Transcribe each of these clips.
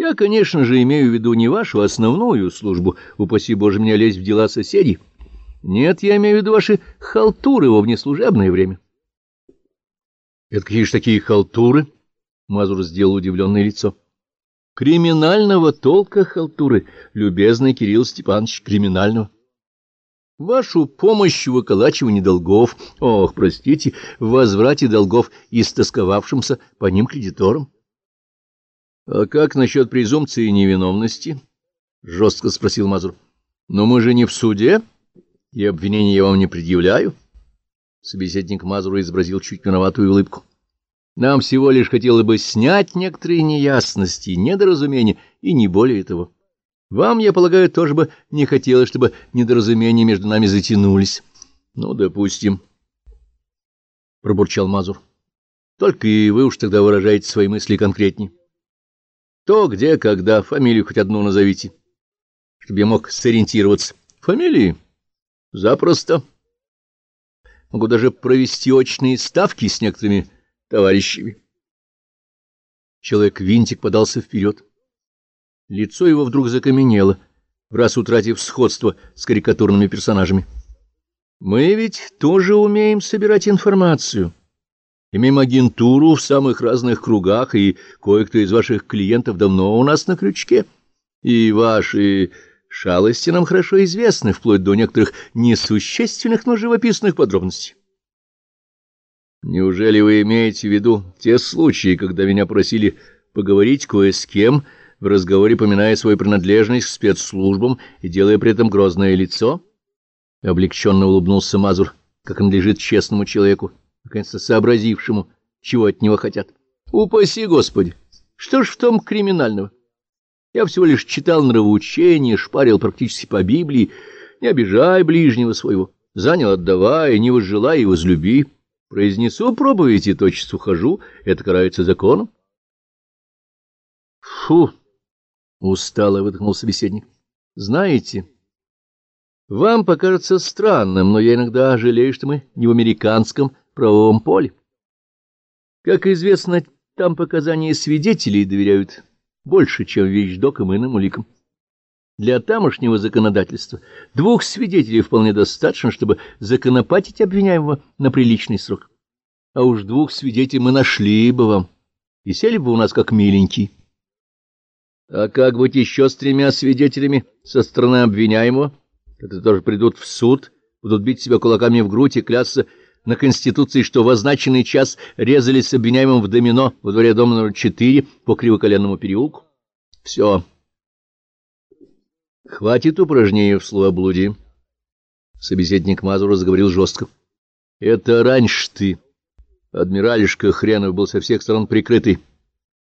Я, конечно же, имею в виду не вашу основную службу, упаси Боже меня лезть в дела соседей. Нет, я имею в виду ваши халтуры во внеслужебное время. — Это какие же такие халтуры? — Мазур сделал удивленное лицо. — Криминального толка халтуры, любезный Кирилл Степанович, криминального. Вашу помощь в выколачивании долгов, ох, простите, в возврате долгов истосковавшимся по ним кредиторам. — А как насчет презумпции невиновности? — жестко спросил Мазур. — Но мы же не в суде, и обвинения я вам не предъявляю. Собеседник Мазура изобразил чуть виноватую улыбку. — Нам всего лишь хотелось бы снять некоторые неясности, недоразумения, и не более того. — вам, я полагаю, тоже бы не хотелось, чтобы недоразумения между нами затянулись. — Ну, допустим, — пробурчал Мазур. — Только и вы уж тогда выражаете свои мысли конкретнее. То, где, когда, фамилию хоть одну назовите, чтобы я мог сориентироваться. Фамилии? Запросто. Могу даже провести очные ставки с некоторыми товарищами. Человек-винтик подался вперед. Лицо его вдруг закаменело, в раз утратив сходство с карикатурными персонажами. «Мы ведь тоже умеем собирать информацию. Имеем агентуру в самых разных кругах, и кое-кто из ваших клиентов давно у нас на крючке. И ваши шалости нам хорошо известны, вплоть до некоторых несущественных, но живописных подробностей. Неужели вы имеете в виду те случаи, когда меня просили поговорить кое с кем, — в разговоре поминая свою принадлежность к спецслужбам и делая при этом грозное лицо? Облегченно улыбнулся Мазур, как он лежит честному человеку, наконец-то сообразившему, чего от него хотят. Упаси Господи! Что ж в том криминального? Я всего лишь читал нравоучение, шпарил практически по Библии. Не обижай ближнего своего, занял отдавай, не возжелай и возлюби. Произнесу проповедь и тотчас ухожу, это карается законом. Фу! — устало выдохнул собеседник. — Знаете, вам покажется странным, но я иногда жалею, что мы не в американском правовом поле. Как известно, там показания свидетелей доверяют больше, чем вещдокам и иным уликам. Для тамошнего законодательства двух свидетелей вполне достаточно, чтобы законопатить обвиняемого на приличный срок. А уж двух свидетелей мы нашли бы вам, и сели бы у нас как миленькие. А как быть еще с тремя свидетелями со стороны обвиняемого, которые тоже придут в суд, будут бить себя кулаками в грудь и клясться на Конституции, что в означенный час резались с обвиняемым в домино во дворе дома номер 4 по Кривоколенному переулку? Все. Хватит упражнений в словоблудии. Собеседник Мазура заговорил жестко. Это раньше ты. Адмиралишка хренов был со всех сторон прикрытый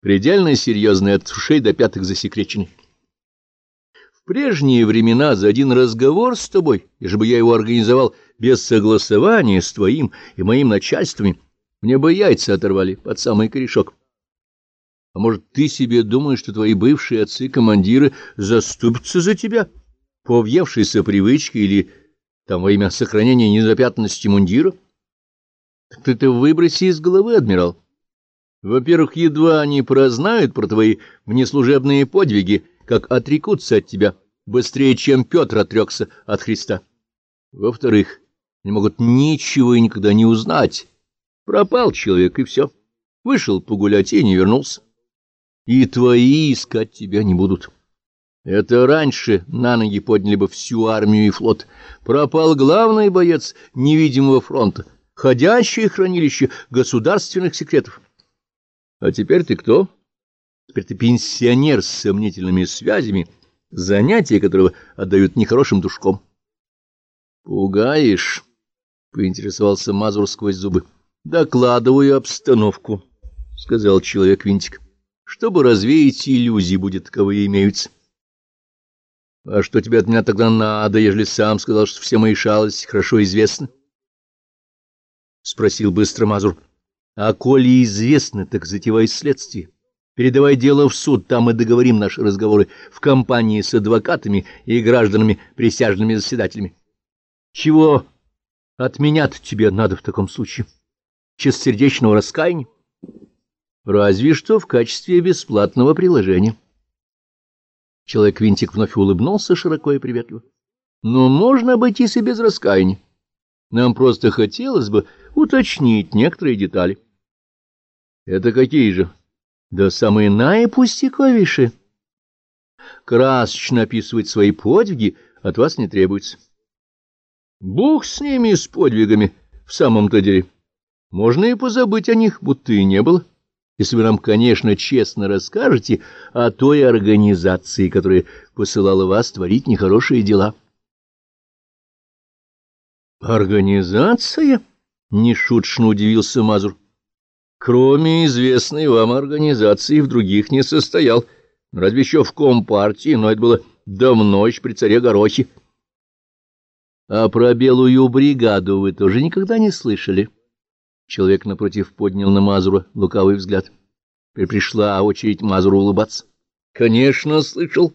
предельно серьезный от ушей до пятых засекреченный. Прежние времена за один разговор с тобой, если бы я его организовал без согласования с твоим и моим начальствами, мне бы яйца оторвали под самый корешок. А может, ты себе думаешь, что твои бывшие отцы-командиры заступятся за тебя, по въевшейся привычке или там во имя сохранения незапятнанности мундира? Так ты это выброси из головы, адмирал. Во-первых, едва они прознают про твои внеслужебные подвиги, как отрекутся от тебя быстрее, чем Петр отрекся от Христа. Во-вторых, не могут ничего и никогда не узнать. Пропал человек, и все. Вышел погулять и не вернулся. И твои искать тебя не будут. Это раньше на ноги подняли бы всю армию и флот. Пропал главный боец невидимого фронта, ходящее хранилище государственных секретов. А теперь ты кто? Теперь ты пенсионер с сомнительными связями, занятия которого отдают нехорошим душком. — Пугаешь? — поинтересовался Мазур сквозь зубы. — Докладываю обстановку, — сказал человек-винтик. — Чтобы развеять иллюзии, будет таковые имеются. — А что тебе от меня тогда надо, ежели сам сказал, что все мои шалости хорошо известны? — спросил быстро Мазур. — а коли известно, так затевай следствие. Передавай дело в суд, там мы договорим наши разговоры в компании с адвокатами и гражданами, присяжными заседателями. Чего от меня-то тебе надо в таком случае? Чистосердечного раскаяния? Разве что в качестве бесплатного приложения. Человек-винтик вновь улыбнулся широко и приветливо. Но можно обойтись и без раскаяния. Нам просто хотелось бы уточнить некоторые детали. Это какие же? Да самые наипустяковейшие. Красочно описывать свои подвиги от вас не требуется. Бог с ними, с подвигами, в самом-то деле. Можно и позабыть о них, будто и не было, если вы нам, конечно, честно расскажете о той организации, которая посылала вас творить нехорошие дела. «Организация?» — нешуточно удивился Мазур. «Кроме известной вам организации, в других не состоял. Разве еще в Компартии, но это было давно еще при царе Горохе». «А про белую бригаду вы тоже никогда не слышали?» Человек напротив поднял на Мазура лукавый взгляд. Теперь пришла очередь Мазуру улыбаться. — Конечно, слышал.